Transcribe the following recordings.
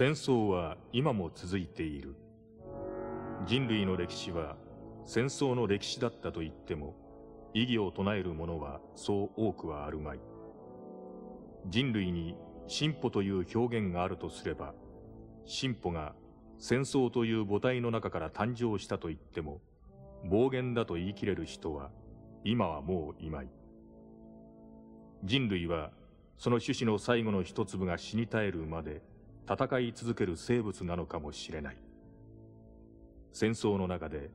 戦争は今も続いている。人類の歴史は戦争の歴史だったと言っても、異議を唱える者はそう多くはあるまい。人類に進歩という表現があるとすれば、進歩が戦争という母体の中から誕生したと言っても、暴言だと言い切れる人は今はもういまい。人類はその種子の最後の一粒が死に絶えるまで戦い続ける生物なのかもしれない。戦争の中で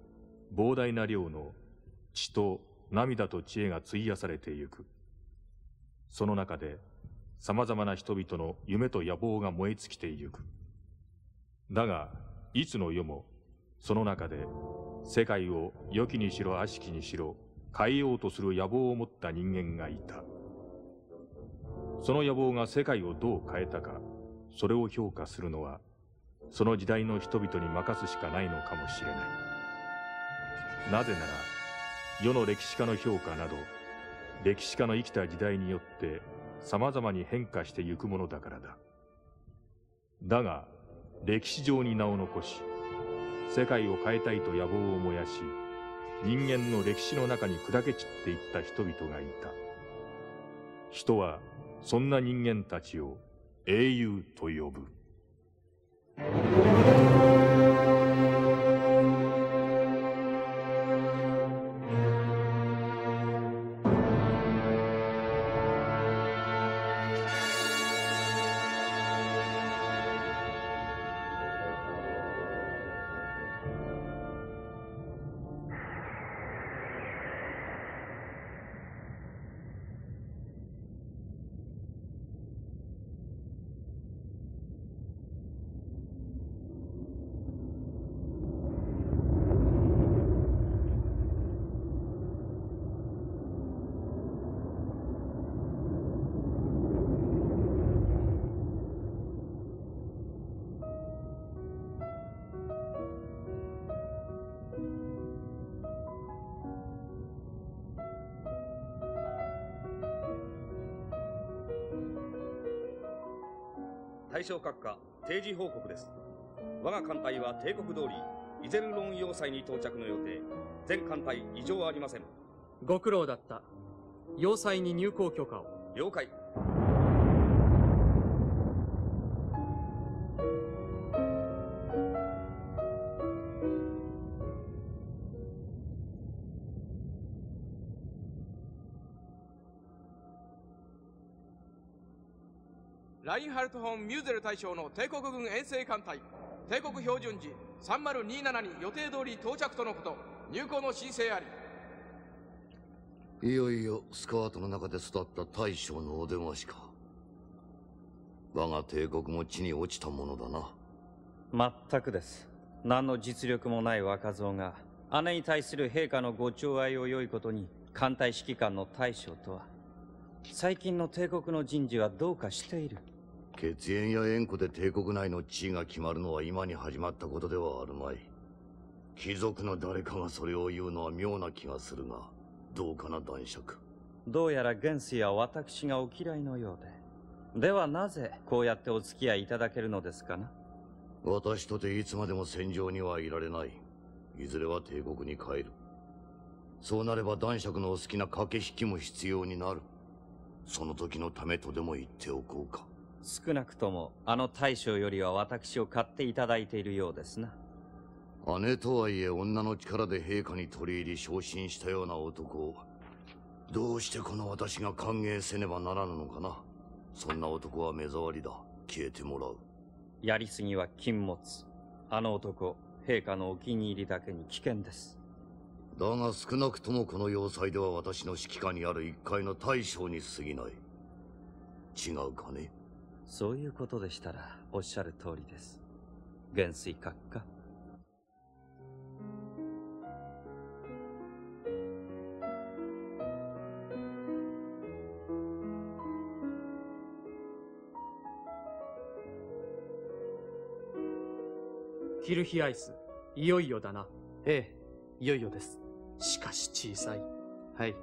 膨大な量の血と涙と知恵が費やされてゆく。その中で様々な人々の夢と野望が燃え尽きてゆく。だが、いつの世も、その中で、世界を良きにしろ悪しきにしろ、変えようとする野望を持った人間がいた。その野望が世界をどう変えたか、それを評価するのは、その時代の人々に任すしかないのかもしれない。なぜなら、世の歴史家の評価など、歴史家の生きた時代によって様々に変化してゆくものだからだ。だが、歴史上に名を残し、世界を変えたいと野望を燃やし、人間の歴史の中に砕け散っていった人々がいた。人は、そんな人間たちを英雄と呼ぶ。大将閣下定時報告です。我が艦隊は帝国通りイゼルロン要塞に到着の予定。全艦隊異常はありません。ご苦労だった。要塞に入港許可を。了解ラインハルト・ホン・ミューゼル大将の帝国軍遠征艦隊。帝国標準時3027に予定通り到着とのこと。入港の申請あり。いよいよスカートの中で育った大将のお出ましか。我が帝国も地に落ちたものだな。まったくです。何の実力もない若造が姉に対する陛下のご寵愛を良いことに艦隊指揮官の大将とは。最近の帝国の人事はどうかしている血縁や縁故で帝国内の地位が決まるのは今に始まったことではあるまい。貴族の誰かがそれを言うのは妙な気がするがどうかな男爵。どうやら元帥は私がお嫌いのようで。ではなぜこうやってお付き合いいただけるのですかな？私とていつまでも戦場にはいられない。いずれは帝国に帰る。そうなれば男爵のお好きな駆け引きも必要になる。その時のためとでも言っておこうか少なくともあの大将よりは私を買っていただいているようですな。姉とはいえ女の力で陛下に取り入り昇進したような男をどうしてこの私が歓迎せねばならぬのかな。そんな男は目障りだ。消えてもらう。やりすぎは禁物。あの男陛下のお気に入りだけに危険です。だが少なくともこの要塞では私の指揮下にある一階の大将に過ぎない。違うかね？そういうことでしたらおっしゃる通りです。元帥閣下。キルヒアイスいよいよだな。ええいよいよです。しかし小さい。はい。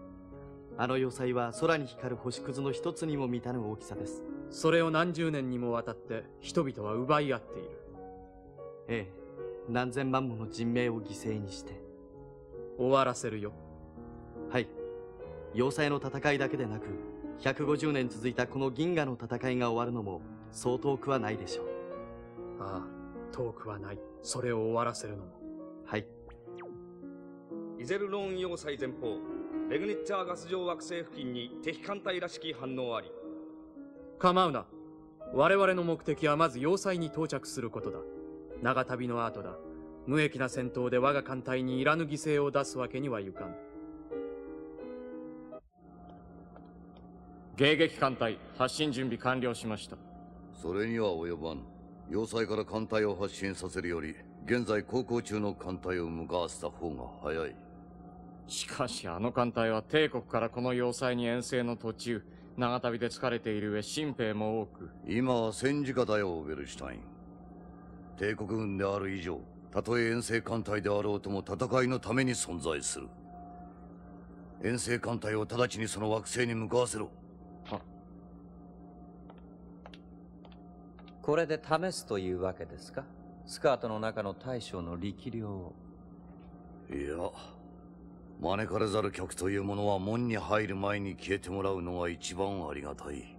あの要塞は空に光る星屑の一つにも満たぬ大きさですそれを何十年にもわたって人々は奪い合っている。ええ。何千万もの人命を犠牲にして。終わらせるよ。はい。要塞の戦いだけでなく、150年続いたこの銀河の戦いが終わるのも、そう遠くはないでしょう。ああ、遠くはない。それを終わらせるのも。はい。イゼルローン要塞前方、レグニッツァーガス状惑星付近に敵艦隊らしき反応あり。構うな。我々の目的はまず要塞に到着することだ。長旅の後だ。無益な戦闘で我が艦隊にいらぬ犠牲を出すわけにはいかん。迎撃艦隊発進準備完了しましたそれには及ばん要塞から艦隊を発進させるより現在航行中の艦隊を向かわせた方が早いしかしあの艦隊は帝国からこの要塞に遠征の途中長旅で疲れている上新兵も多く。今は戦時下だよベルシュタイン。帝国軍である以上たとえ遠征艦隊であろうとも戦いのために存在する。遠征艦隊を直ちにその惑星に向かわせろ。これで試すというわけですか？スカートの中の大将の力量を。いや、招かれざる客というものは門に入る前に消えてもらうのが一番ありがたい。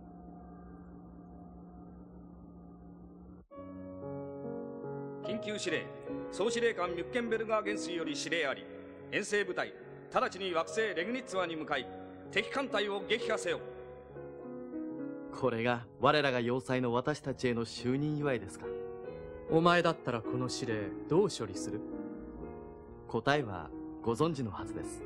緊急指令、総司令官ミュッケンベルガー元帥より指令あり、遠征部隊、直ちに惑星レグニッツァに向かい、敵艦隊を撃破せよ。これが我らが要塞の私たちへの就任祝いですかお前だったらこの指令どう処理する？答えはご存知のはずです。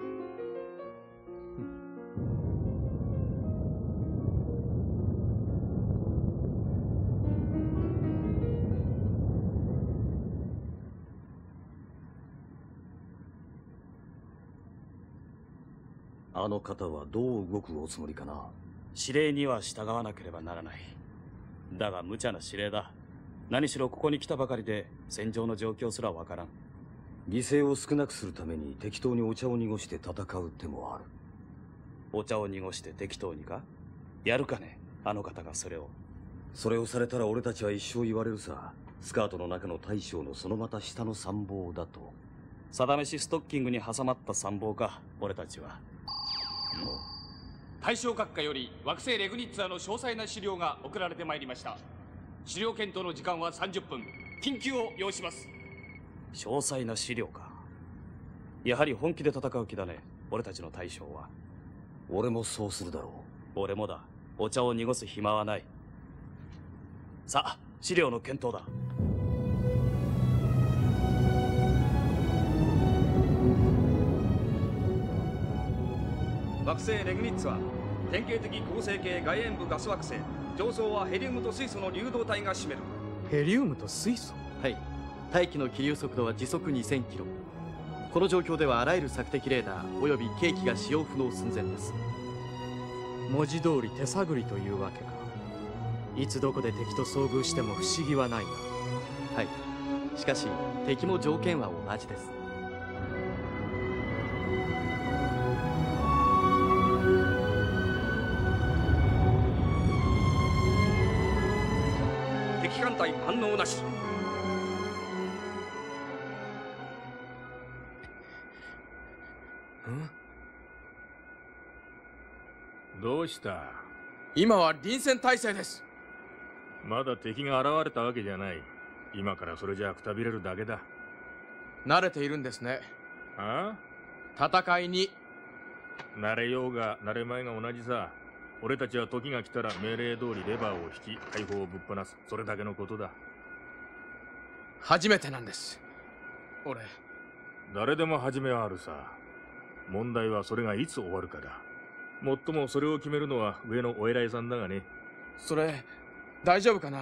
あの方はどう動くおつもりかな？指令には従わなければならない。だが無茶な指令だ。何しろここに来たばかりで戦場の状況すらわからん。犠牲を少なくするために適当にお茶を濁して戦う手もある。お茶を濁して適当にか？やるかね？あの方がそれを。それをされたら俺たちは一生言われるさ。スカートの中の大将のそのまた下の参謀だと。定めしストッキングに挟まった参謀か、俺たちは。大正閣下より惑星レグニッツァの詳細な資料が送られてまいりました資料検討の時間は30分緊急を要します詳細な資料か。やはり本気で戦う気だね。俺たちの大将は。俺もそうするだろう。俺もだ。お茶を濁す暇はない。さあ資料の検討だ。惑星レグニッツは典型的構成系外縁部ガス惑星。上層はヘリウムと水素の流動体が占める。ヘリウムと水素？はい大気の気流速度は時速2000キロ。この状況ではあらゆる索敵レーダーおよび計器が使用不能寸前です。文字通り手探りというわけか。いつどこで敵と遭遇しても不思議はないな。はい。しかし敵も条件は同じです。対反応なし。どうした？今は臨戦態勢です。まだ敵が現れたわけじゃない。今からそれじゃくたびれるだけだ。慣れているんですね。あ？あ戦いに。慣れようが慣れまいが同じさ。俺たちは時が来たら命令通りレバーを引き解放をぶっ放す。それだけのことだ。初めてなんです。俺。誰でも初めはあるさ。問題はそれがいつ終わるかだもっともそれを決めるのは上のお偉いさんだがね。それ大丈夫かな？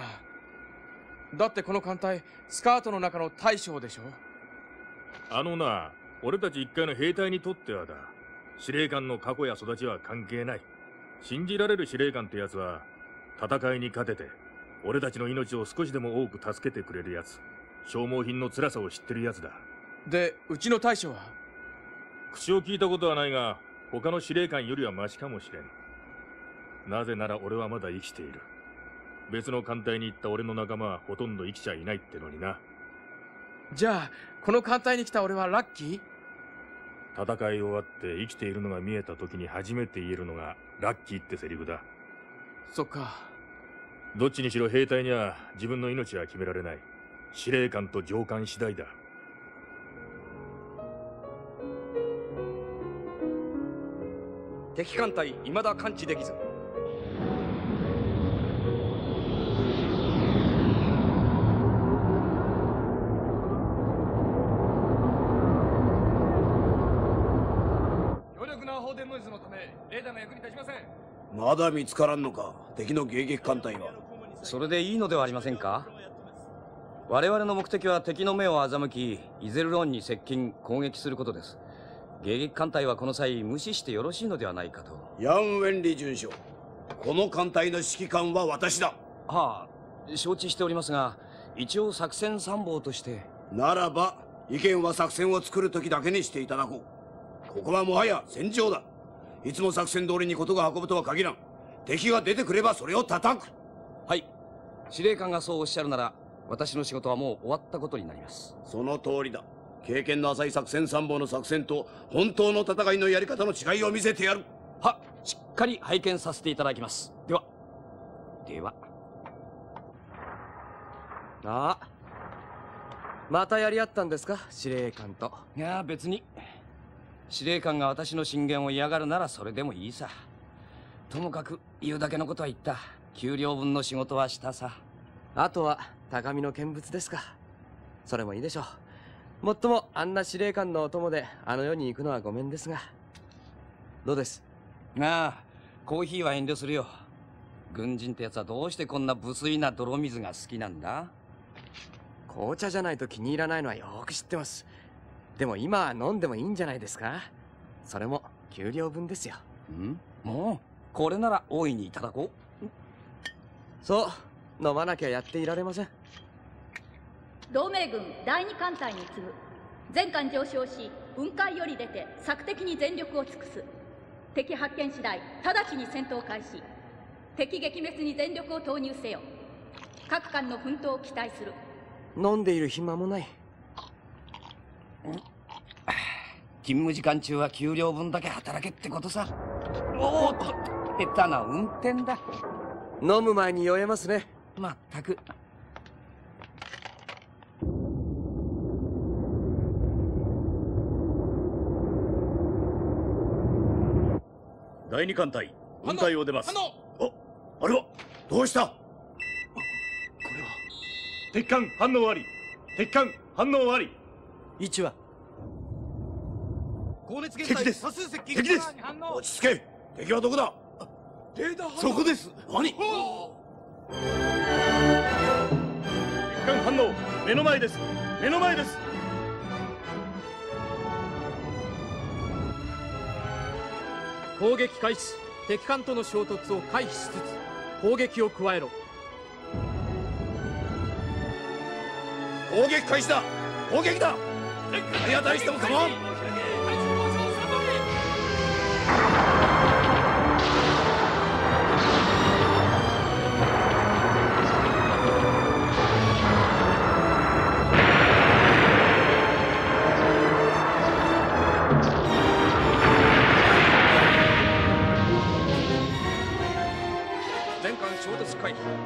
だってこの艦隊スカートの中の大将でしょ？あのな俺たち一回の兵隊にとってはだ司令官の過去や育ちは関係ない。信じられる司令官ってやつは、戦いに勝てて、俺たちの命を少しでも多く助けてくれるやつ。消耗品の辛さを知ってるやつだ。で、うちの大将は？口を聞いたことはないが、他の司令官よりはマシかもしれん。なぜなら俺はまだ生きている。別の艦隊に行った俺の仲間はほとんど生きちゃいないってのにな。じゃあこの艦隊に来た俺はラッキー？戦い終わって生きているのが見えた時に初めて言えるのがラッキーってセリフだ。そっか。どっちにしろ兵隊には自分の命は決められない。司令官と上官次第だ敵艦隊未だ感知できず。強力な砲電ノイズのためレーダーが役に立ちません。まだ見つからんのか敵の迎撃艦隊は。それでいいのではありませんか？我々の目的は敵の目を欺きイゼルロンに接近攻撃することです迎撃艦隊はこの際無視してよろしいのではないかと。ヤン・ウェンリ准将この艦隊の指揮官は私だ。はあ承知しておりますが一応作戦参謀として。ならば意見は作戦を作る時だけにしていただこう。ここはもはや戦場だ。いつも作戦通りに事が運ぶとは限らん。敵が出てくればそれを叩く。はい。司令官がそうおっしゃるなら私の仕事はもう終わったことになります。その通りだ経験の浅い作戦参謀の作戦と本当の戦いのやり方の違いを見せてやる。はしっかり拝見させていただきます。では。では。あまたやり合ったんですか？司令官と。いや別に。司令官が私の進言を嫌がるならそれでもいいさ。ともかく言うだけのことは言った。給料分の仕事はしたさ。あとは高みの見物ですか。それもいいでしょうもっともあんな司令官のお供であの世に行くのはごめんですが。どうです？ああコーヒーは遠慮するよ。軍人ってやつはどうしてこんな無粋な泥水が好きなんだ？紅茶じゃないと気に入らないのはよく知ってます。でも今は飲んでもいいんじゃないですか？それも給料分ですよ。ん？もう？これなら大いにいただこう。そう。飲まなきゃやっていられません同盟軍第二艦隊に次ぐ。全艦上昇し雲海より出て索敵に全力を尽くす。敵発見次第直ちに戦闘開始。敵撃滅に全力を投入せよ。各艦の奮闘を期待する。飲んでいる暇もない。勤務時間中は給料分だけ働けってことさ。おおっと下手な運転だ。飲む前に酔えますね。まったく第二艦隊雲海を出ます。ああれはどうした？敵艦反応あり。敵艦反応あり。位置は？高熱敵です。敵です。落ち着け。敵はどこだ？そこです。何？敵艦反応。目の前です。目の前です攻撃開始。敵艦との衝突を回避しつつ攻撃を加えろ。攻撃開始だ。攻撃だ。体当たりしても構わん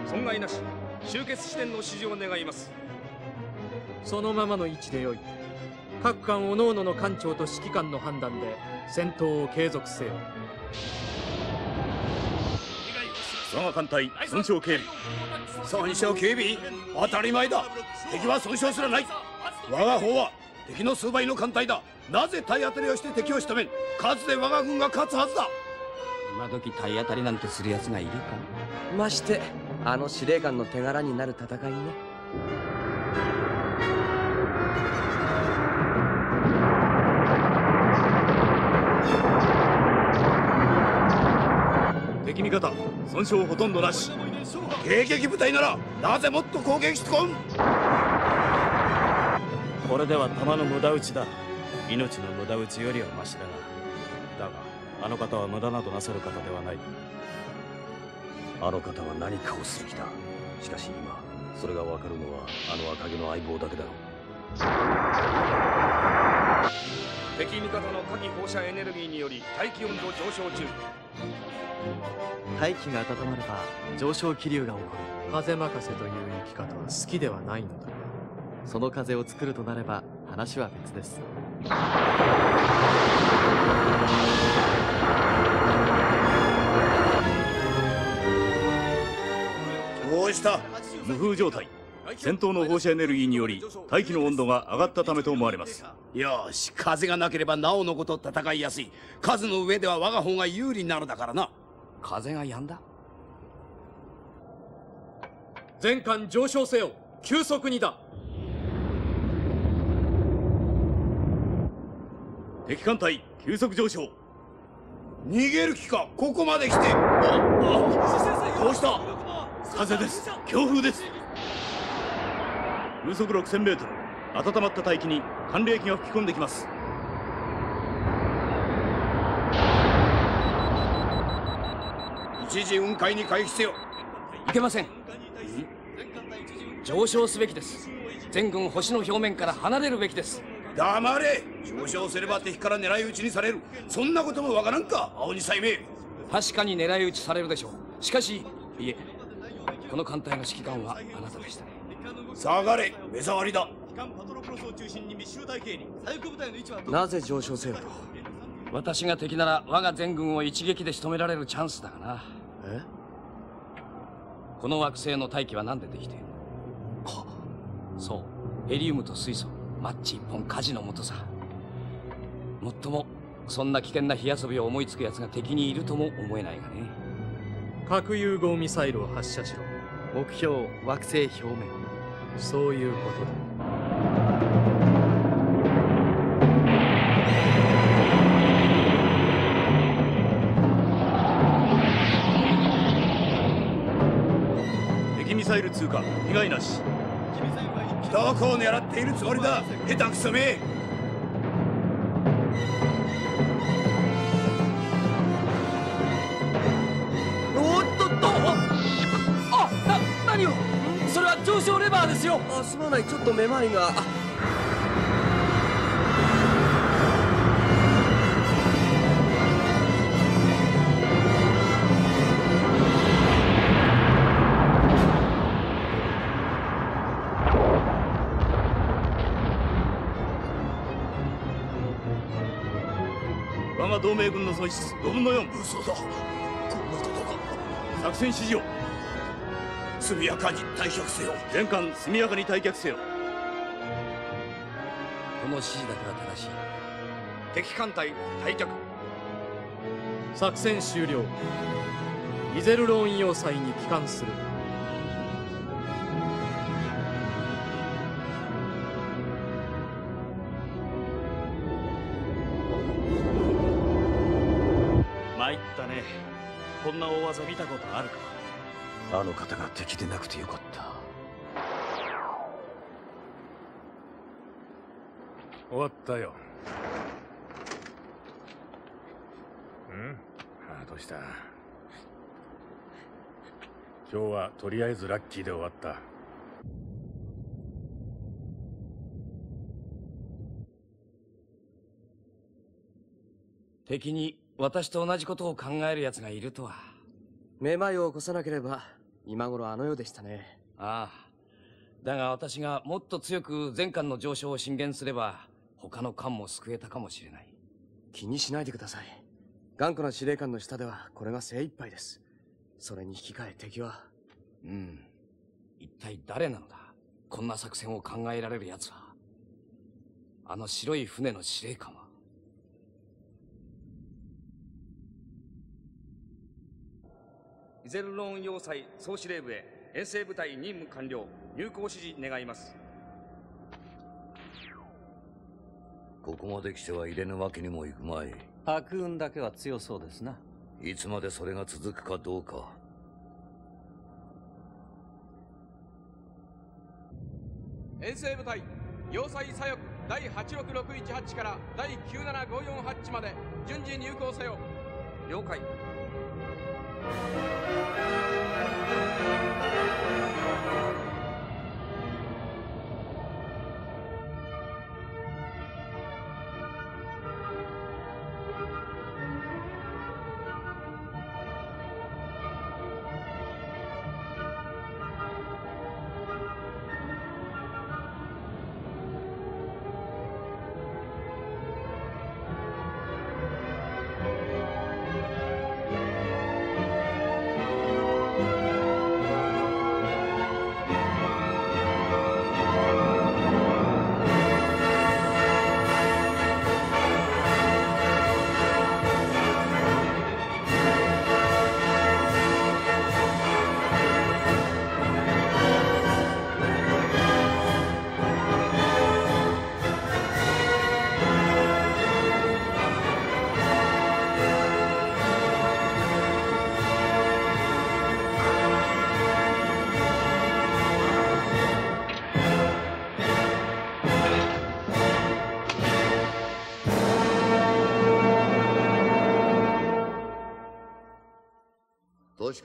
損害なし終結視点の指示を願います。そのままの位置でよい。各艦各々の艦長と指揮官の判断で戦闘を継続せよ。我が艦隊損傷警備。損傷警備？当たり前だ。敵は損傷すらない。我が方は敵の数倍の艦隊だ。なぜ体当たりをして敵を仕留めん？数で我が軍が勝つはずだ今時体当たりなんてする奴がいるかましてあの司令官の手柄になる戦いね。敵味方損傷ほとんどなし。迎撃部隊ならなぜもっと攻撃してこん。これでは弾の無駄撃ちだ。命の無駄撃ちよりはマシだあの方は無駄などなさる方ではない。あの方は何かをすべきだ。しかし今それがわかるのはあの赤毛の相棒だけだろう。敵味方の火気放射エネルギーにより大気温度上昇中。大気が温まれば上昇気流が起こる。風任せという生き方は好きではないのだ。その風を作るとなれば話は別です無風状態。戦闘の放射エネルギーにより大気の温度が上がったためと思われます。よし風がなければなおのこと戦いやすい。数の上では我が方が有利なのだからな。風が止んだ？全艦上昇せよ。急速にだ敵艦隊急速上昇。逃げる気か？ここまで来て。どうした？風です。強風です。風速6000メートル。温まった大気に寒冷気が吹き込んできます。一時雲海に回避せよ。いけません？上昇すべきです。全軍星の表面から離れるべきです黙れ。上昇すれば敵から狙い撃ちにされる。そんなこともわからんか。青二歳め。確かに狙い撃ちされるでしょう。しかしいえこの艦隊の指揮官はあなたでしたね。下がれ。目障りだ。なぜ上昇せよと？私が敵なら我が全軍を一撃で仕留められるチャンスだがな。え？この惑星の大気は何でできている？そう。ヘリウムと水素マッチ一本火事のもとさ。もっともそんな危険な火遊びを思いつく奴が敵にいるとも思えないがね。核融合ミサイルを発射しろ。目標惑星表面そういうことだ。敵ミサイル通過被害なしどこを狙っているつもりだ？下手くそめ。おっとっと。あな何を？それは上昇レバーですよ。あすまない。ちょっとめまいが同盟軍の損失5分の4嘘だ。こんなことが。作戦指示を。速やかに退却せよ。全艦速やかに退却せよ。この指示だけは正しい。敵艦隊退却。作戦終了。イゼルローン要塞に帰還する技見たことあるか？あの方が敵でなくてよかった。終わったよ。ん？あどうした？今日はとりあえずラッキーで終わった。敵に私と同じことを考える奴がいるとはめまいを起こさなければ今頃あの世でしたね。ああ。だが私がもっと強く全艦の上昇を進言すれば他の艦も救えたかもしれない。気にしないでください。頑固な司令官の下ではこれが精一杯です。それに引き換え敵は。うん。一体誰なのだ？こんな作戦を考えられる奴は。あの白い船の司令官はイゼルローン要塞総司令部へ遠征部隊任務完了。入港指示願います。ここまで来ては入れぬわけにもいくまい。白雲だけは強そうですな。いつまでそれが続くかどうか。遠征部隊要塞左翼第86618から第97548まで順次入港せよ了解。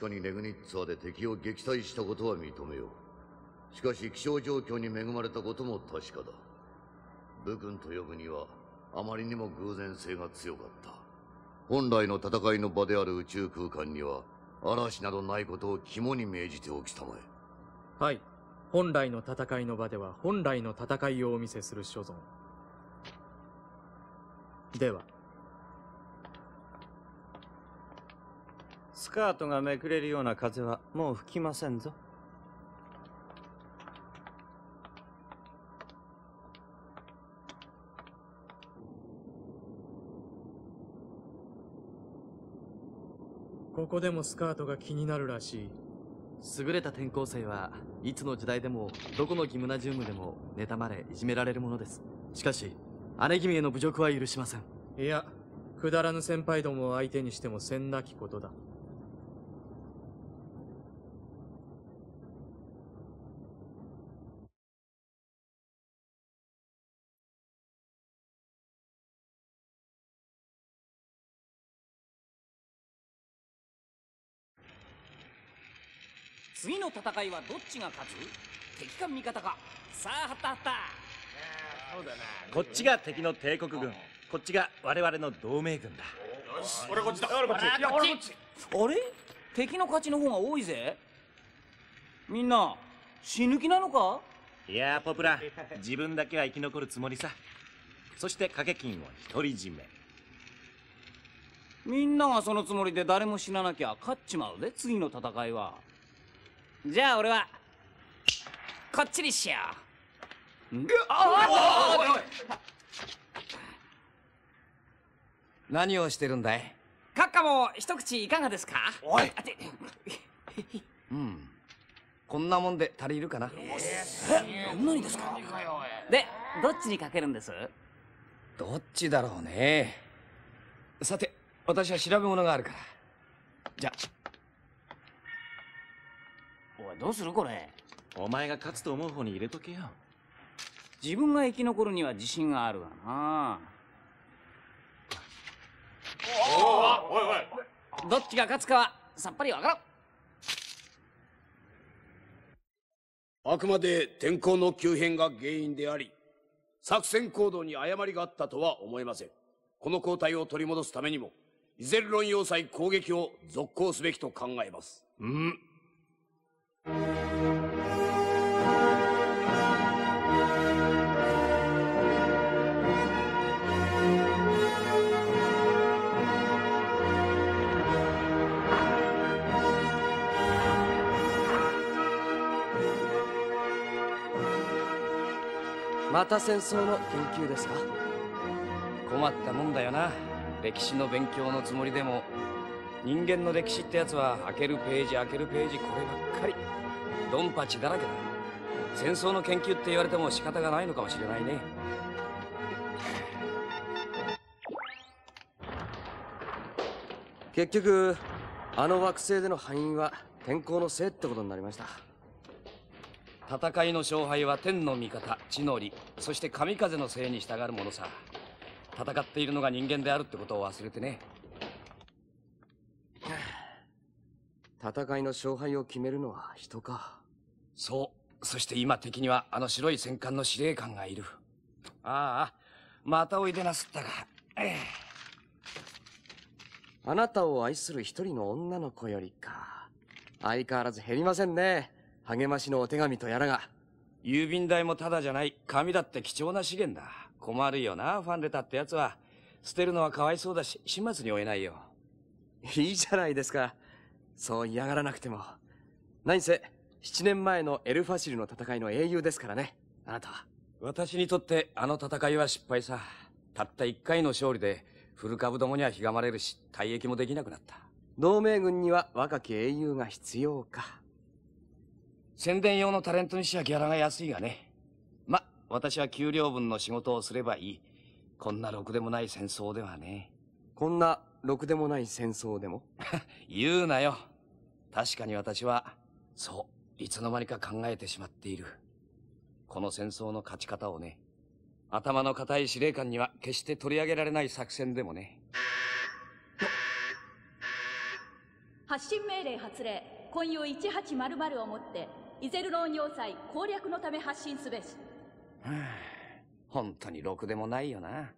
かにレグニッツァで敵を撃退したことは認めよう。しかし気象状況に恵まれたことも確かだ。武君と呼ぶにはあまりにも偶然性が強かった。本来の戦いの場である宇宙空間には嵐などないことを肝に銘じておきたまえ。はい。本来の戦いの場では本来の戦いをお見せする所存。ではスカートがめくれるような風はもう吹きませんぞ。ここでもスカートが気になるらしい。優れた転校生はいつの時代でもどこのギムナジウムでも妬まれいじめられるものです。しかし姉君への侮辱は許しません。いやくだらぬ先輩どもを相手にしてもせんなきことだ戦いはどっちが勝つ？敵か味方か。さあはったはった。そうだな。こっちが敵の帝国軍。こっちが我々の同盟軍だ。よし俺こっちだ。俺こっち。こっち。あれ？敵の勝ちの方が多いぜ。みんな死ぬ気なのか？いやポプラ。自分だけは生き残るつもりさ。そして掛け金を独り占め。みんながそのつもりで誰も死ななきゃ勝っちまうぜ次の戦いはじゃあ俺はこっちにしよう。何をしてるんだい？閣下も一口いかがですか？おい。あてうん。こんなもんで足りるかな？え何ですか？でどっちにかけるんです？どっちだろうね。さて私は調べ物があるから。じゃおいどうするこれ？お前が勝つと思う方に入れとけよ。自分が生き残るには自信があるがな。おおいおい。どっちが勝つかはさっぱりわからん。あくまで天候の急変が原因であり作戦行動に誤りがあったとは思えません。この交代を取り戻すためにもイゼルロン要塞攻撃を続行すべきと考えます。うんまた戦争の研究ですか？困ったもんだよな。歴史の勉強のつもりでも。人間の歴史ってやつは開けるページ開けるページこればっかり。ドンパチだらけだ。戦争の研究って言われても仕方がないのかもしれないね。結局あの惑星での敗因は天候のせいってことになりました。戦いの勝敗は天の味方地の利そして神風のせいに従うものさ。戦っているのが人間であるってことを忘れてね戦いの勝敗を決めるのは人か。そう。そして今敵にはあの白い戦艦の司令官がいる。ああまたおいでなすったがええ。あなたを愛する一人の女の子よりか相変わらず減りませんね。励ましのお手紙とやらが。郵便代もタダじゃない。紙だって貴重な資源だ。困るよなファンレタってやつは。捨てるのはかわいそうだし始末に追えないよ。いいじゃないですかそう嫌がらなくても。何せ7年前のエルファシルの戦いの英雄ですからね。あなたは。私にとってあの戦いは失敗さ。たった1回の勝利で古株どもにはひがまれるし退役もできなくなった。同盟軍には若き英雄が必要か。宣伝用のタレントにしちゃギャラが安いがね。ま私は給料分の仕事をすればいい。こんなろくでもない戦争ではね。こんなろくでもない戦争でも？言うなよ。確かに私はそういつの間にか考えてしまっている。この戦争の勝ち方をね頭の固い司令官には決して取り上げられない作戦でもね。発信命令発令今宵1800をもってイゼルロン要塞攻略のため発信すべし。本当にろくでもないよな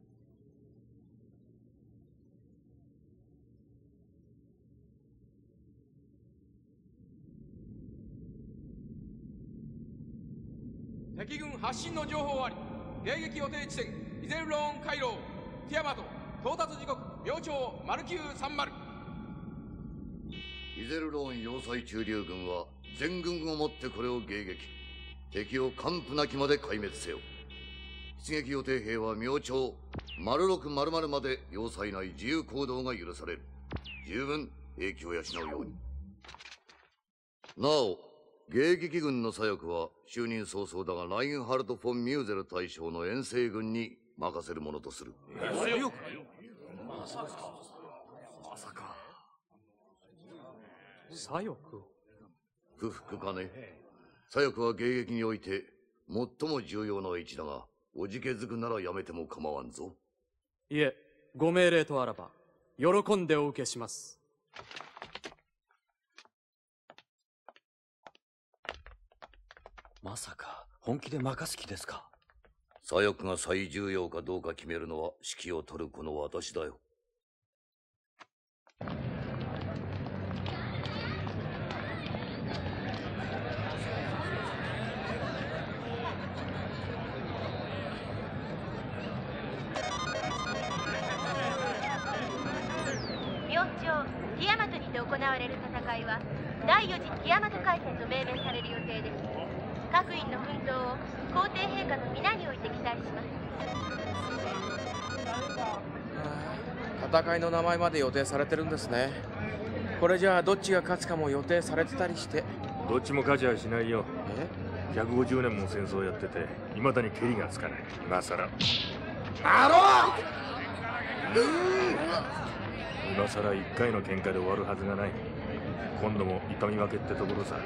敵軍発進の情報あり迎撃予定地点イゼルローン回廊ティアマト到達時刻秒朝マルキュー30イゼルローン要塞駐留軍は全軍をもってこれを迎撃。敵を完膚なきまで壊滅せよ。出撃予定兵は明朝丸六丸々まで要塞内自由行動が許される。十分兵器を養うように。なお迎撃軍の左翼は就任早々だがラインハルト・フォン・ミューゼル大将の遠征軍に任せるものとする。左翼？まさか。まさか。左翼不服かね。左翼は迎撃において最も重要な位置だがおじけづくならやめても構わんぞ。いえご命令とあらば喜んでお受けしますまさか本気で任す気ですか？左翼が最重要かどうか決めるのは指揮を取るこの私だよ。明朝ティアマトにて行われる戦いは第4次ティアマト海戦と命名される予定です各員の奮闘を皇帝陛下の皆において期待します。戦いの名前まで予定されてるんですね。これじゃあどっちが勝つかも予定されてたりして。どっちも勝ちはしないよ。150年も戦争やってて未だに蹴りがつかない。今さらあろ今さら1回の喧嘩で終わるはずがない。今度も痛み分けってところさ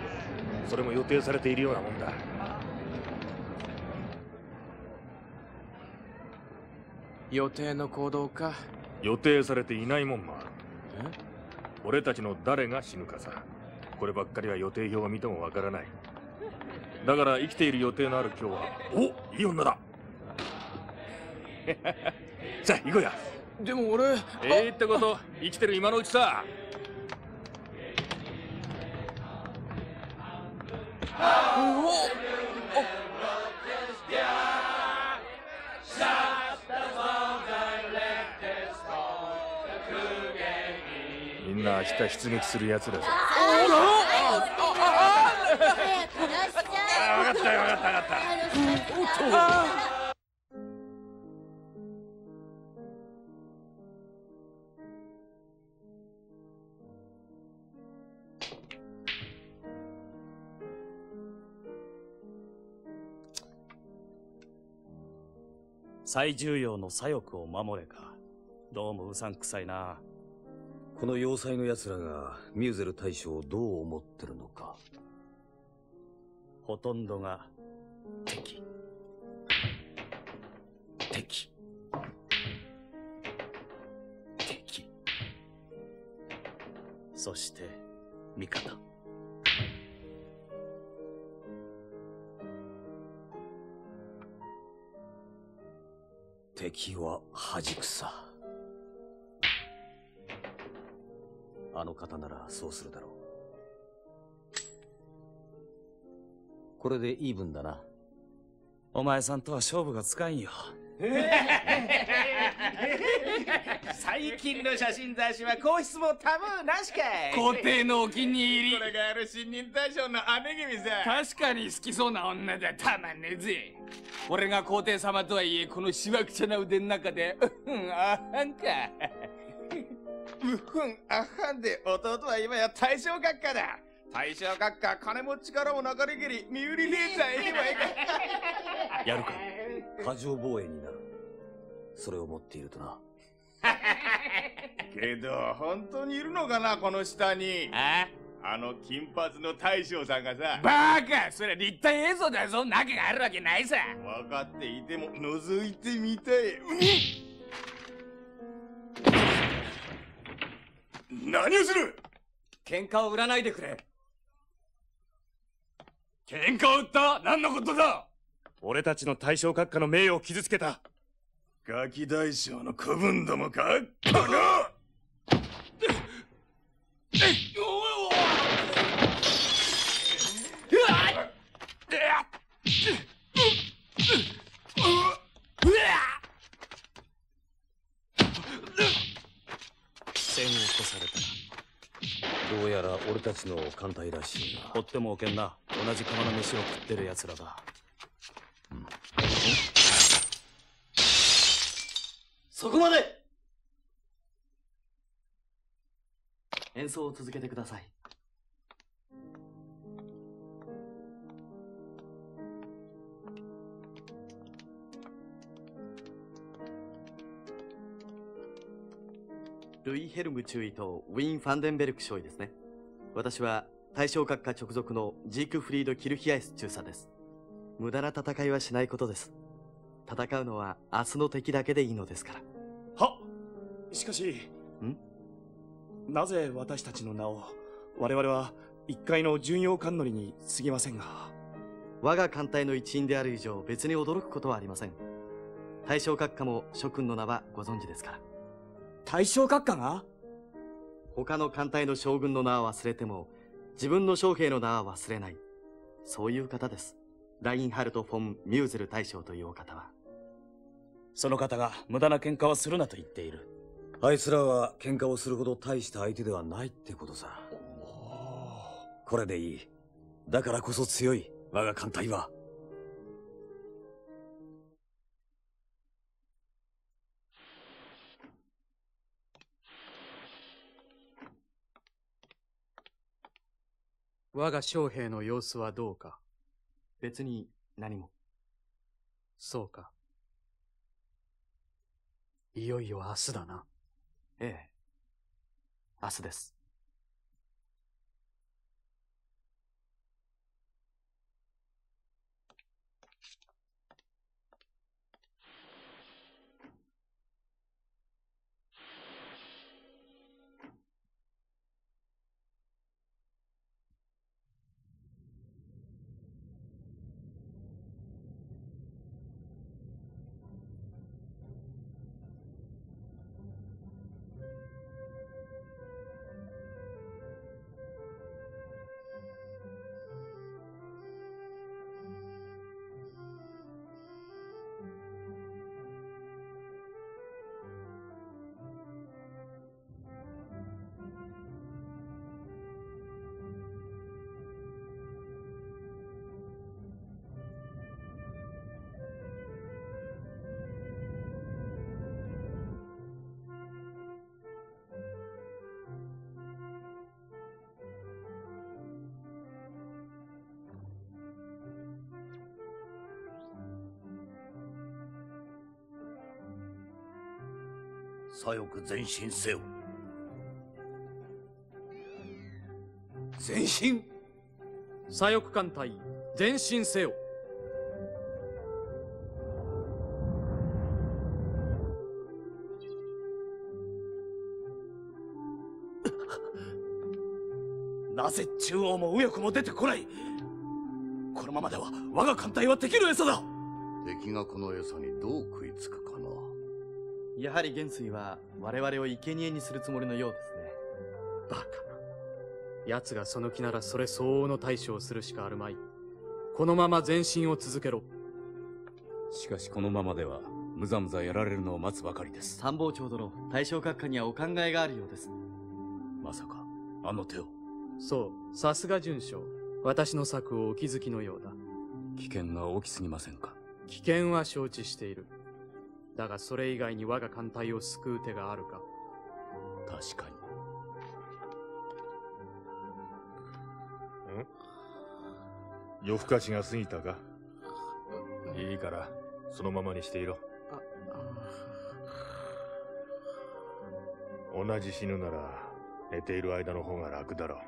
それも予定されているようなもんだ。予定の行動か。予定されていないもんもある。俺たちの誰が死ぬかさ。こればっかりは予定表を見てもわからない。だから生きている予定のある今日はおいい女だ。さあ行こうや。でも俺ええってこと。生きてる今のうちさみんな明日出撃する奴らさ早くなさい分かったよ分かった分かったおっと最重要の左翼を守れか。どうもうさんくさいな。この要塞の奴らがミューゼル大将をどう思ってるのか。ほとんどが敵。敵。敵。そして味方敵は恥くさ。あの方ならそうするだろう。これでイーブンだな。お前さんとは勝負がつかんよ。最近の写真雑誌は皇室もタブーなしかい。皇帝のお気に入り。これがある新任大将の姉君さ確かに好きそうな女だ。たまんねえぜ。俺が皇帝様とはいえこのしわくちゃな腕の中でうふんあはんか。うふんあはんで弟は今や大将閣下だ。大将閣下金持ちからも流れ蹴り身売り姉さんいればいいかやるか過剰防衛になる。それを持っているとな。けど本当にいるのかなこの下に。ああの金髪の大将さんがさ。バカ！それ立体映像だぞ。中があるわけないさ。分かっていても覗いてみたい。何をする？喧嘩を売らないでくれ。喧嘩を売った？何のことだ？俺たちの大正閣下の名誉を傷つけた。ガキ大将の子分どもか？この戦を起こされたどうやら俺たちの艦隊らしいな。放ってもおけんな。同じ釜の飯を食ってる奴らだそこまで。演奏を続けてください。ルイ・ヘルム中尉とウィン・ファンデンベルク少尉ですね。私は大正閣下直属のジークフリード・キルヒアイス中佐です。無駄な戦いはしないことです。戦うのは明日の敵だけでいいのですから。しかしなぜ私たちの名を我々は一階の巡洋艦乗りに過ぎませんが？我が艦隊の一員である以上別に驚くことはありません。大正閣下も諸君の名はご存知ですから。大正閣下が？他の艦隊の将軍の名は忘れても自分の将兵の名は忘れない。そういう方です。ラインハルト・フォン・ミューゼル大将というお方は。その方が無駄な喧嘩をするなと言っているあいつらは喧嘩をするほど大した相手ではないってことさ。これでいい。だからこそ強い我が艦隊は。我が将兵の様子はどうか。別に何も。そうか。いよいよ明日だな。ええ。明日です。左翼前進せよ。前進？左翼艦隊前進せよ。なぜ中央も右翼も出てこない？このままでは我が艦隊は敵の餌だ。敵がこの餌にどう食いつくかな？やはり元帥は我々を生贄にするつもりのようですね。バカな。奴がその気ならそれ相応の対処をするしかあるまい。このまま前進を続けろ。しかしこのままではむざむざやられるのを待つばかりです。参謀長殿大正閣下にはお考えがあるようです。まさかあの手を。そうさすが准将。私の策をお気づきのようだ。危険が大きすぎませんか？危険は承知しているだがそれ以外に我が艦隊を救う手があるか？確かに。夜更かしが過ぎたか？いいからそのままにしていろ。同じ死ぬなら寝ている間の方が楽だろう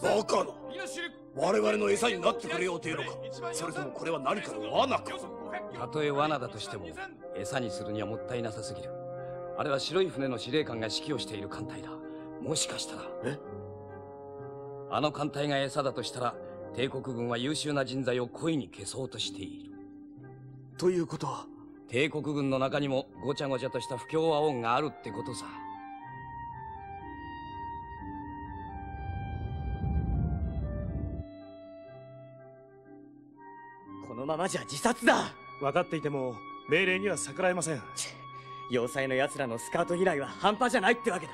バカな。我々の餌になってくれようというのか。それともこれは何かの罠か。たとえ罠だとしても餌にするにはもったいなさすぎる。あれは白い船の司令官が指揮をしている艦隊だ。もしかしたら。え？あの艦隊が餌だとしたら帝国軍は優秀な人材を恋に消そうとしている。ということは？帝国軍の中にもごちゃごちゃとした不協和音があるってことさこのままじゃ自殺だ。分かっていても命令には逆らえません。要塞の奴らのスカート嫌いは半端じゃないってわけだ。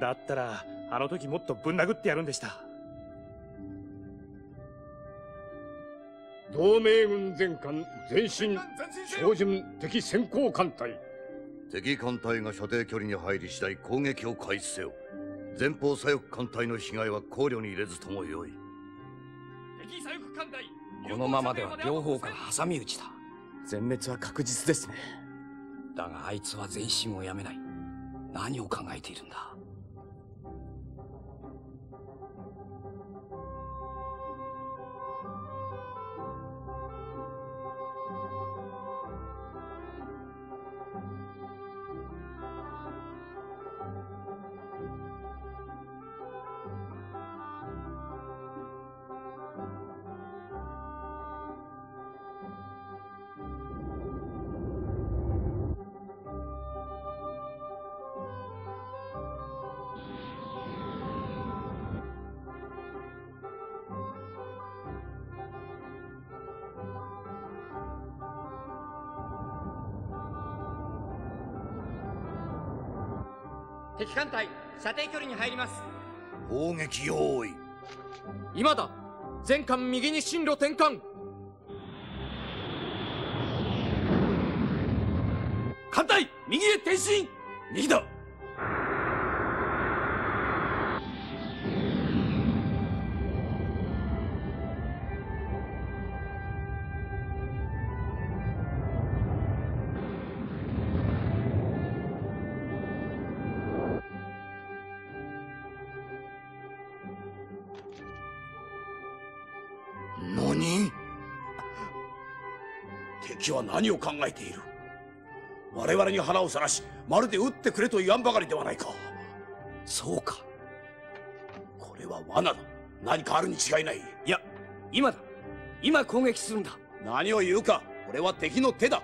だったらあの時もっとぶん殴ってやるんでした。同盟軍全艦前進標準敵先行艦隊。敵艦隊が射程距離に入り次第攻撃を開始せよ。前方左翼艦隊の被害は考慮に入れずともよいこのままでは両方から挟み撃ちだ。全滅は確実ですね。だがあいつは前進をやめない。何を考えているんだ？射程距離に入ります。砲撃用意。今だ。全艦右に進路転換。艦隊右へ転進。右だ敵は何を考えている？我々に腹をさらしまるで撃ってくれと言わんばかりではないか。そうか。これは罠だ。何かあるに違いない。いや今だ。今攻撃するんだ。何を言うか。これは敵の手だ。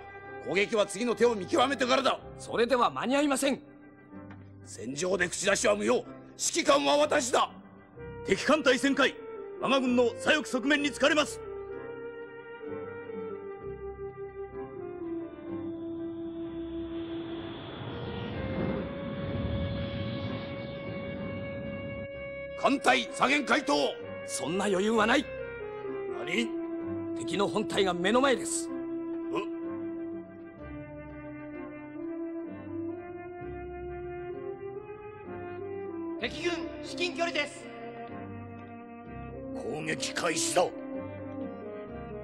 攻撃は次の手を見極めてからだ。それでは間に合いません。戦場で口出しは無用。指揮官は私だ。敵艦隊旋回。我が軍の左翼側面につかれます艦隊左舷回答。そんな余裕はない。何？敵の本体が目の前です。敵軍至近距離です。攻撃開始だ。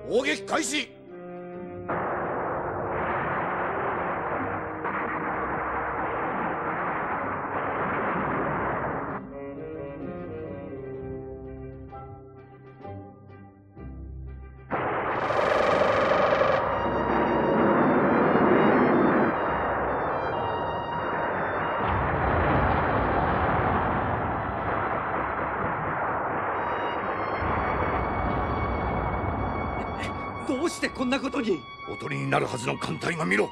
砲撃開始るはずの艦隊が見ろ。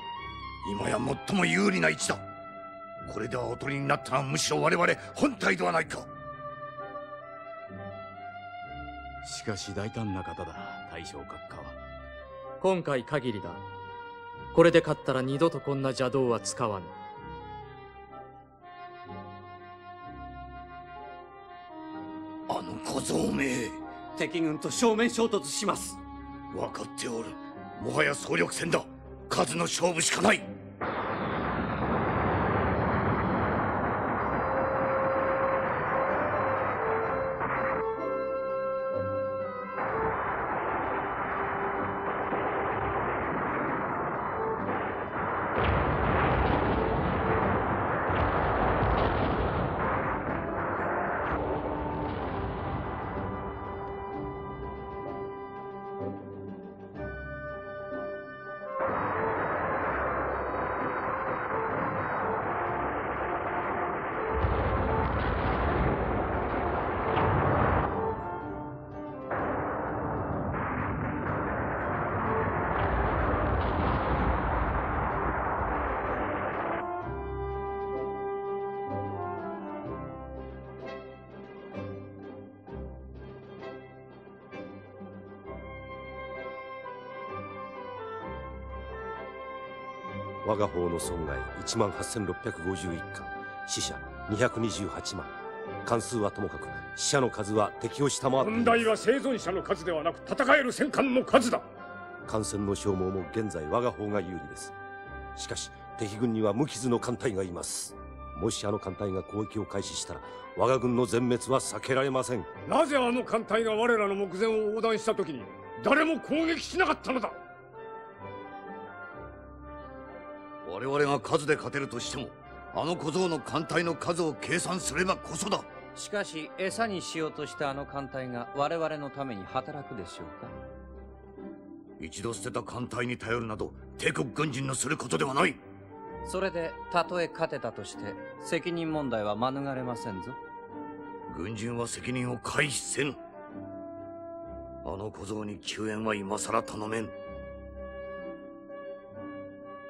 今や最も有利な位置だこれではおとりになったのはむしろ我々本体ではないか。しかし大胆な方だ大将閣下は。今回限りだ。これで勝ったら二度とこんな邪道は使わぬ。あの小僧め。敵軍と正面衝突します。分かっておるもはや総力戦だ。数の勝負しかない。我が方の損害1万8651艦死者228万。関数はともかく死者の数は敵を下回って問題は生存者の数ではなく戦える戦艦の数だ。艦船の消耗も現在我が方が有利です。しかし敵軍には無傷の艦隊がいます。もしあの艦隊が攻撃を開始したら我が軍の全滅は避けられません。なぜあの艦隊が我らの目前を横断した時に誰も攻撃しなかったのだ我々が数で勝てるとしてもあの小僧の艦隊の数を計算すればこそだ。しかし餌にしようとしたあの艦隊が我々のために働くでしょうか？一度捨てた艦隊に頼るなど帝国軍人のすることではない。それでたとえ勝てたとして責任問題は免れませんぞ。軍人は責任を回避せぬ。あの小僧に救援は今さら頼めん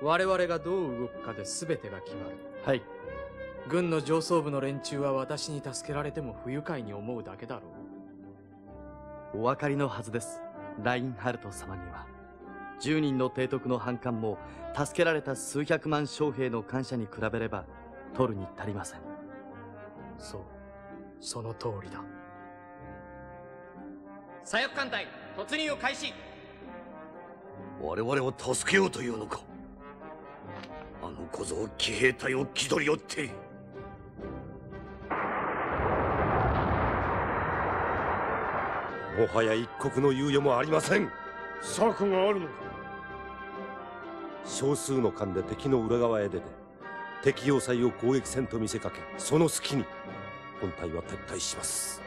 我々がどう動くかで全てが決まる。はい。軍の上層部の連中は私に助けられても不愉快に思うだけだろう。お分かりのはずです。ラインハルト様には。10人の提督の反感も助けられた数百万将兵の感謝に比べれば取るに足りません。そう。その通りだ。左翼艦隊突入を開始。我々を助けようというのか？あの小僧騎兵隊を気取り寄って。もはや一国の猶予もありません。策があるのか。少数の艦で敵の裏側へ出て敵要塞を攻撃せんと見せかけその隙に本隊は撤退します。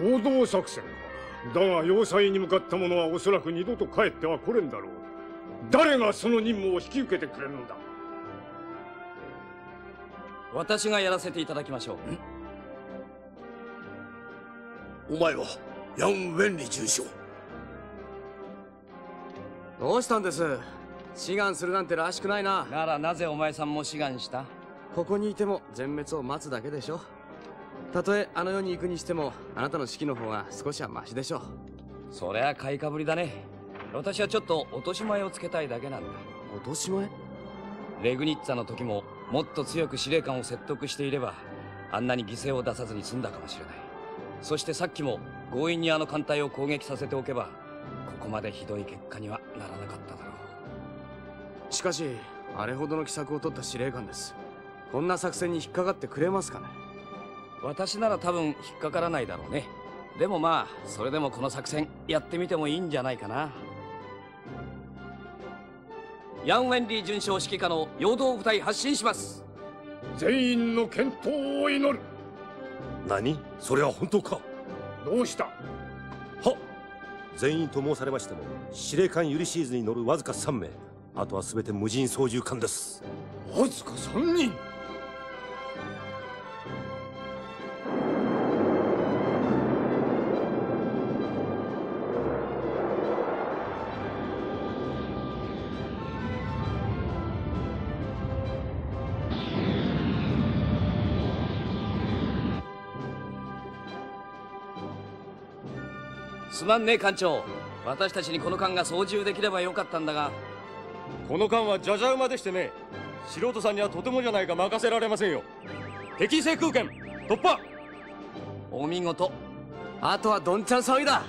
陽動作戦かだが要塞に向かった者はおそらく二度と帰っては来れんだろう誰がその任務を引き受けてくれるのだ私がやらせていただきましょう。お前はヤン・ウェンリ准将どうしたんです？志願するなんてらしくないな。ならなぜお前さんも志願した？ここにいても全滅を待つだけでしょ。たとえあの世に行くにしてもあなたの指揮の方が少しはマシでしょう。そりゃ買いかぶりだね。私はちょっと落とし前をつけたいだけなんだ。落とし前？レグニッツァの時ももっと強く司令官を説得していればあんなに犠牲を出さずに済んだかもしれない。そしてさっきも強引にあの艦隊を攻撃させておけばここまでひどい結果にはならなかっただろう。しかしあれほどの奇策を取った司令官です。こんな作戦に引っかかってくれますかね？私なら多分引っかからないだろうね。でもまあそれでもこの作戦やってみてもいいんじゃないかな。ヤン・ウェンリー准将指揮下の陽動部隊発進します。全員の健闘を祈る。何？それは本当か。どうした？は全員と申されましても司令官ユリシーズに乗るわずか3名。あとは全て無人操縦艦です。わずか3人すまんね艦長。私たちにこの艦が操縦できればよかったんだが。この艦はじゃじゃ馬でしてね。素人さんにはとてもじゃないか任せられませんよ。敵制空権突破。お見事。あとはどんちゃん騒ぎだ。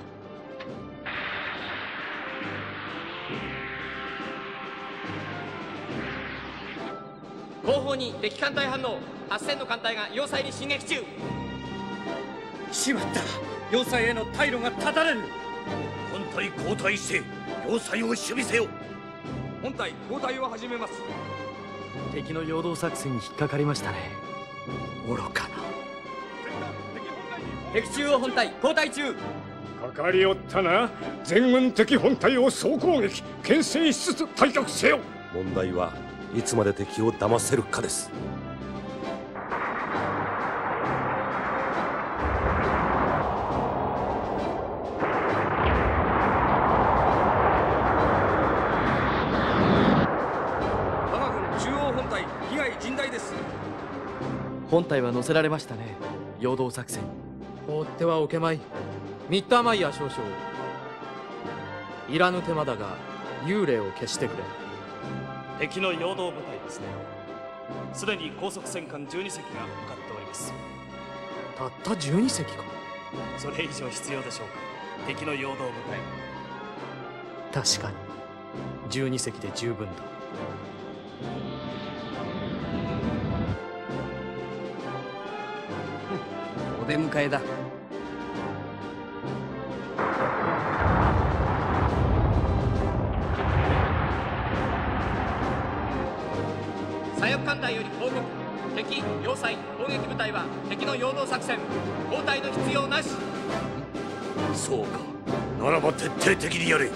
後方に敵艦隊反応。8000の艦隊が要塞に進撃中。しまった要塞への退路が断たれる。本隊交代して要塞を守備せよ。本隊交代を始めます。敵の陽動作戦に引っかかりましたね。愚かな。敵中央本隊交代中。かかりおったな。全軍敵本隊を総攻撃。牽制しつつ退却せよ。問題はいつまで敵を騙せるかです乗せられましたね陽動作戦。放ってはおけまい。ミッターマイヤー少将。いらぬ手間だが幽霊を消してくれ。敵の陽動部隊ですね。すでに高速戦艦12隻が向かっております。たった12隻か。それ以上必要でしょうか。敵の陽動部隊。確かに。12隻で十分だ出迎えだ。左翼艦隊より報告敵要塞攻撃部隊は敵の陽動作戦交代の必要なし。そうか。ならば徹底的にやれ。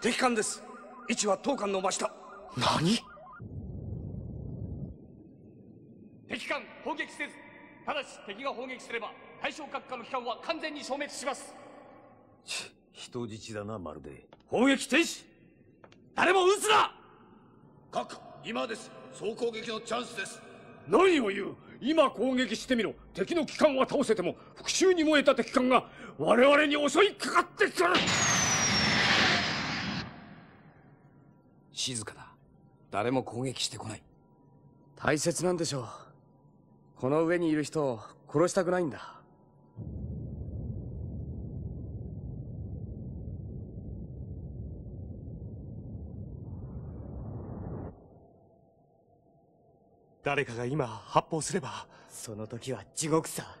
敵艦です。位置は当艦の真下。何？敵艦砲撃せずただし敵が砲撃すれば対象閣下の機関は完全に消滅します。人質だなまるで。砲撃停止！誰も撃つな！閣下今です。総攻撃のチャンスです。何を言う？今攻撃してみろ。敵の機関は倒せても復讐に燃えた敵艦が我々に襲いかかってくる。静かだ。誰も攻撃してこない。大切なんでしょう。この上にいる人を殺したくないんだ。誰かが今発砲すれば。その時は地獄さ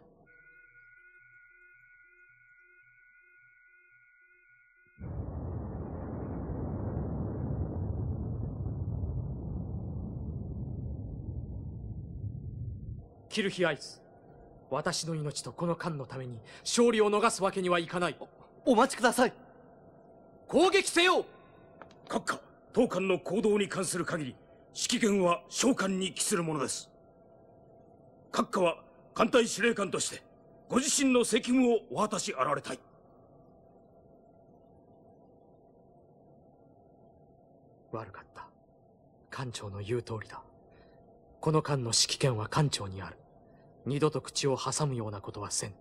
キルヒアイス。私の命とこの艦のために勝利を逃すわけにはいかない。お待ちください。攻撃せよ！閣下当艦の行動に関する限り指揮権は召喚に帰するものです。閣下は艦隊司令官としてご自身の責務をお果たしあられたい。悪かった。艦長の言う通りだ。この艦の指揮権は艦長にある二度と口を挟むようなことはせん。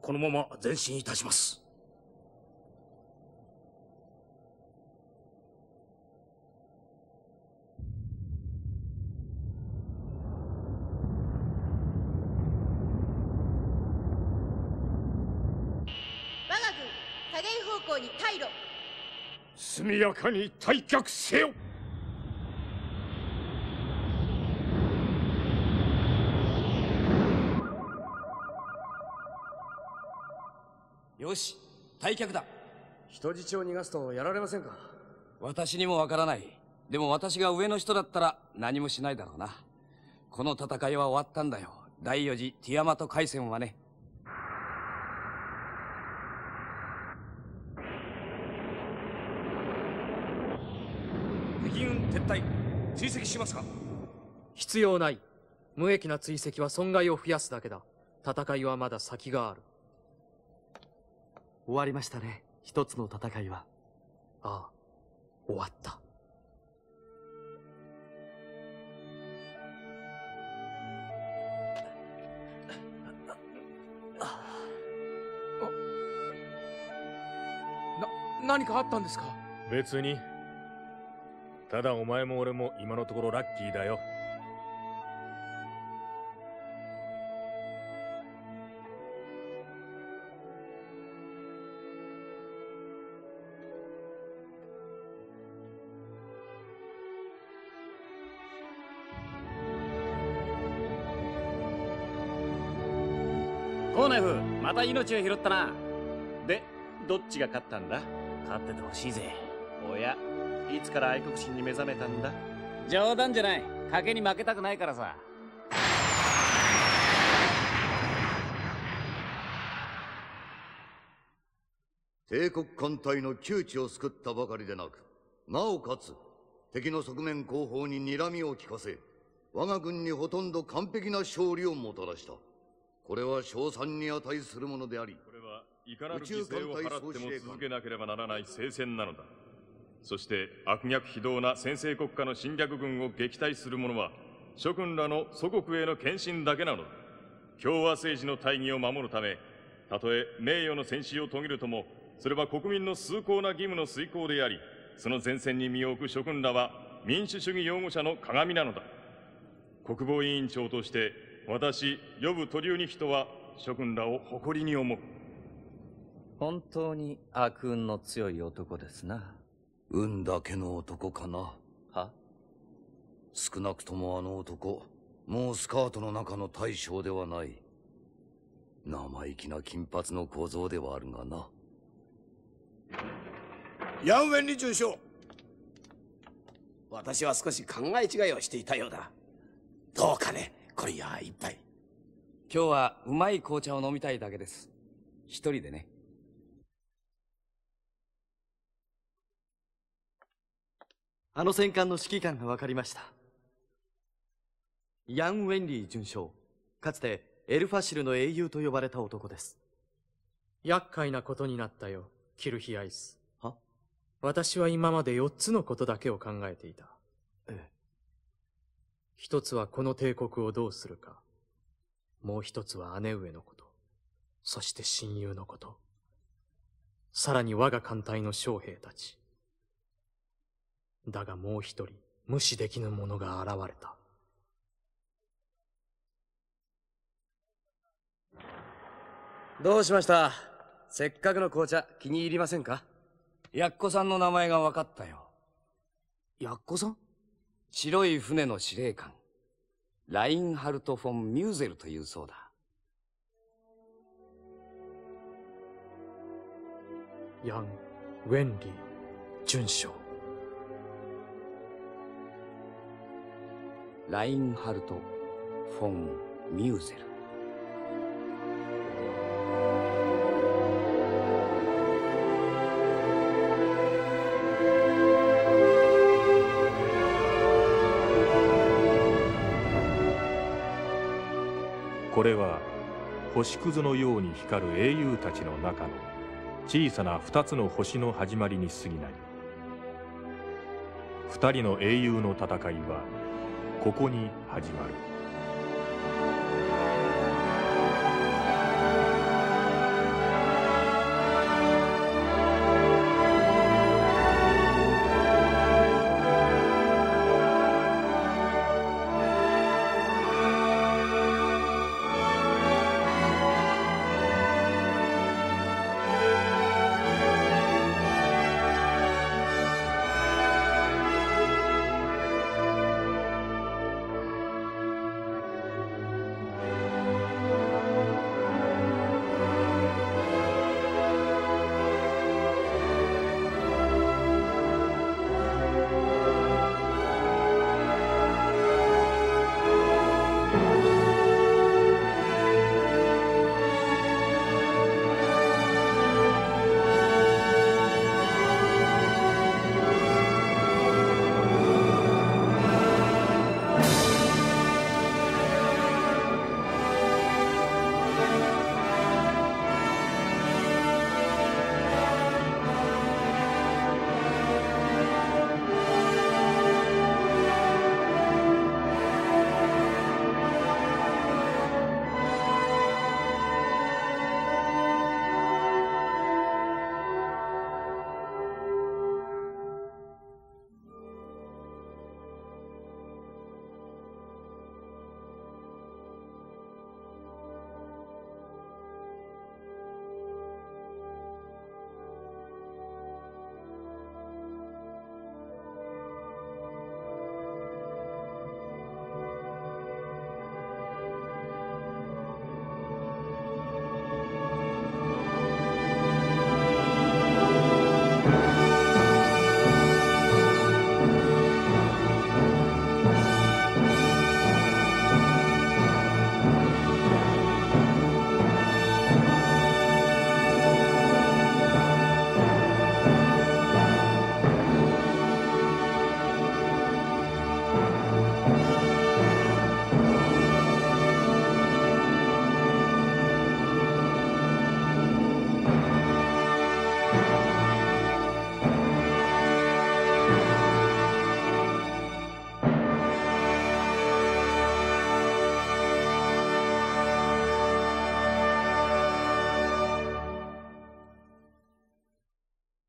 このまま前進いたします。我が軍下弦方向に退路。速やかに退却せよよし退却だ。人質を逃がすとやられませんか？私にもわからない。でも私が上の人だったら何もしないだろうな。この戦いは終わったんだよ。第四次ティアマト海戦はね。敵軍撤退追跡しますか？必要ない。無益な追跡は損害を増やすだけだ。戦いはまだ先がある終わりましたね。一つの戦いは。ああ終わった。な何かあったんですか？別に。ただお前も俺も今のところラッキーだよまた命を拾ったな。でどっちが勝ったんだ？勝っててほしいぜ。おやいつから愛国心に目覚めたんだ？冗談じゃない。賭けに負けたくないからさ。帝国艦隊の窮地を救ったばかりでなくなおかつ敵の側面後方に睨みを利かせ我が軍にほとんど完璧な勝利をもたらしたこれは賞賛に値するものでありこれはいかなる犠牲を払っても続けなければならない聖戦なのだそして悪逆非道な先制国家の侵略軍を撃退する者は諸君らの祖国への献身だけなのだ。共和政治の大義を守るためたとえ名誉の戦死を遂げるともそれは国民の崇高な義務の遂行でありその前線に身を置く諸君らは民主主義擁護者の鏡なのだ。国防委員長として私呼ぶ鳥生に人は諸君らを誇りに思う。本当に悪運の強い男ですな。運だけの男かな。は？少なくともあの男もうスカートの中の大将ではない。生意気な金髪の小僧ではあるがな。ヤンウェンリ准将。私は少し考え違いをしていたようだ。どうかねこれや一杯今日はうまい紅茶を飲みたいだけです。一人でね。あの戦艦の指揮官が分かりました。ヤン・ウェンリー准将。かつてエルファシルの英雄と呼ばれた男です。厄介なことになったよキルヒアイス。は？私は今まで4つのことだけを考えていた。ええ一つはこの帝国をどうするか。もう一つは姉上のこと。そして親友のこと。さらに我が艦隊の将兵たち。だがもう一人無視できぬ者が現れた。どうしました？せっかくの紅茶気に入りませんか？やっこさんの名前が分かったよ。やっこさん？白い船の司令官ラインハルト・フォン・ミューゼルというそうだ。ヤン・ウェンリー准将ラインハルト・フォン・ミューゼルれは星屑のように光る英雄たちの中の小さな2つの星の始まりに過ぎない。2人の英雄の戦いはここに始まる。